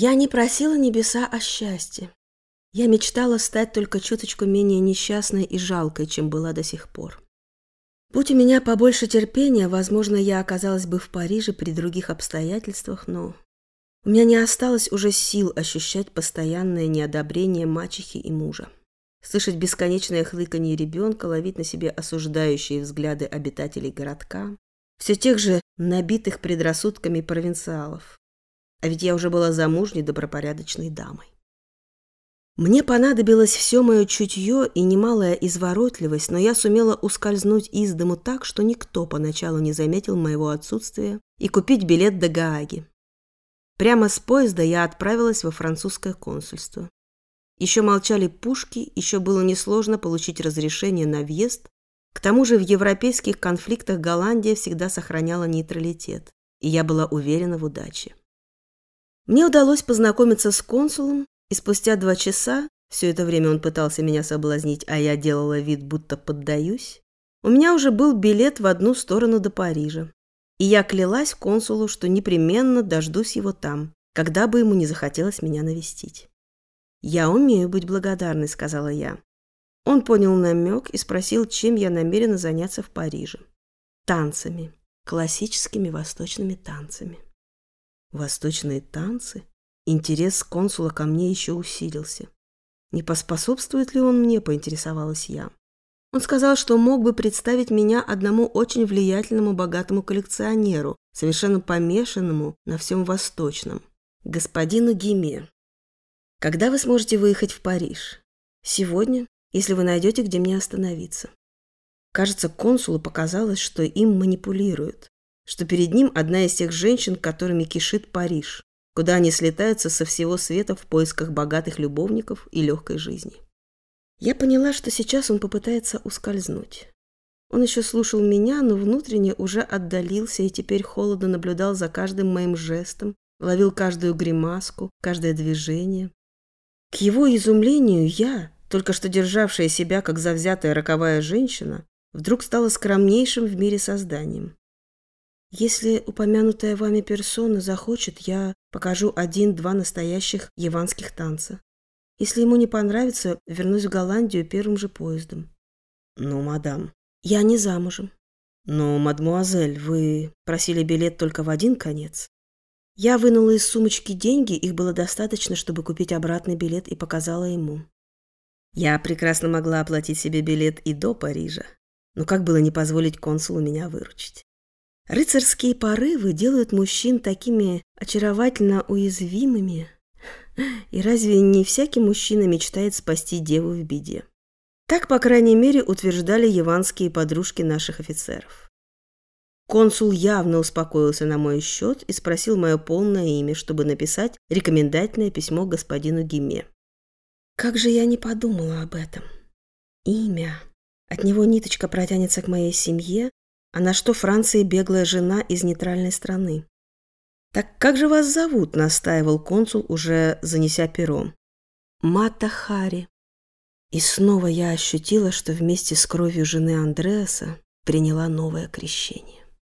Я не просила небеса о счастье. Я мечтала стать только чуточку менее несчастной и жалкой, чем была до сих пор. Будь у меня побольше терпения, возможно, я оказалась бы в Париже при других обстоятельствах, но у меня не осталось уже сил ощущать постоянное неодобрение мачехи и мужа. Слышать бесконечное хлыканье ребенка, ловить на себе осуждающие взгляды обитателей городка, все тех же набитых предрассудками провинциалов. А ведь я уже была замужней добропорядочной дамой. Мне понадобилось все мое чутье и немалая изворотливость, но я сумела ускользнуть из дому так, что никто поначалу не заметил моего отсутствия, и купить билет до Гааги. Прямо с поезда я отправилась во французское консульство. Еще молчали пушки, еще было несложно получить разрешение на въезд. К тому же в европейских конфликтах Голландия всегда сохраняла нейтралитет, и я была уверена в удаче. Мне удалось познакомиться с консулом, и спустя два часа, все это время он пытался меня соблазнить, а я делала вид, будто поддаюсь, у меня уже был билет в одну сторону до Парижа. И я клялась консулу, что непременно дождусь его там, когда бы ему не захотелось меня навестить. «Я умею быть благодарной», — сказала я. Он понял намек и спросил, чем я намерена заняться в Париже. Танцами. Классическими восточными танцами. Восточные танцы? Интерес консула ко мне еще усилился. Не поспособствует ли он мне, поинтересовалась я. Он сказал, что мог бы представить меня одному очень влиятельному богатому коллекционеру, совершенно помешанному на всем восточном, господину Гиме. Когда вы сможете выехать в Париж? Сегодня, если вы найдете, где мне остановиться. Кажется, консулу показалось, что им манипулируют, что перед ним одна из тех женщин, которыми кишит Париж куда они слетаются со всего света в поисках богатых любовников и легкой жизни. Я поняла, что сейчас он попытается ускользнуть. Он еще слушал меня, но внутренне уже отдалился и теперь холодно наблюдал за каждым моим жестом, ловил каждую гримаску, каждое движение. К его изумлению я, только что державшая себя как завзятая роковая женщина, вдруг стала скромнейшим в мире созданием. Если упомянутая вами персона захочет, я покажу один-два настоящих яванских танца. Если ему не понравится, вернусь в Голландию первым же поездом. Ну, мадам. Я не замужем. Но, мадмуазель, вы просили билет только в один конец. Я вынула из сумочки деньги, их было достаточно, чтобы купить обратный билет и показала ему. Я прекрасно могла оплатить себе билет и до Парижа, но как было не позволить консулу меня выручить? Рыцарские порывы делают мужчин такими очаровательно уязвимыми. И разве не всякий мужчина мечтает спасти деву в беде? Так, по крайней мере, утверждали яванские подружки наших офицеров. Консул явно успокоился на мой счет и спросил мое полное имя, чтобы написать рекомендательное письмо господину Гиме. Как же я не подумала об этом. Имя. От него ниточка протянется к моей семье, а на что Франции беглая жена из нейтральной страны? «Так как же вас зовут?» – настаивал консул, уже занеся пером. «Мата Хари». И снова я ощутила, что вместе с кровью жены Андреаса приняла новое крещение.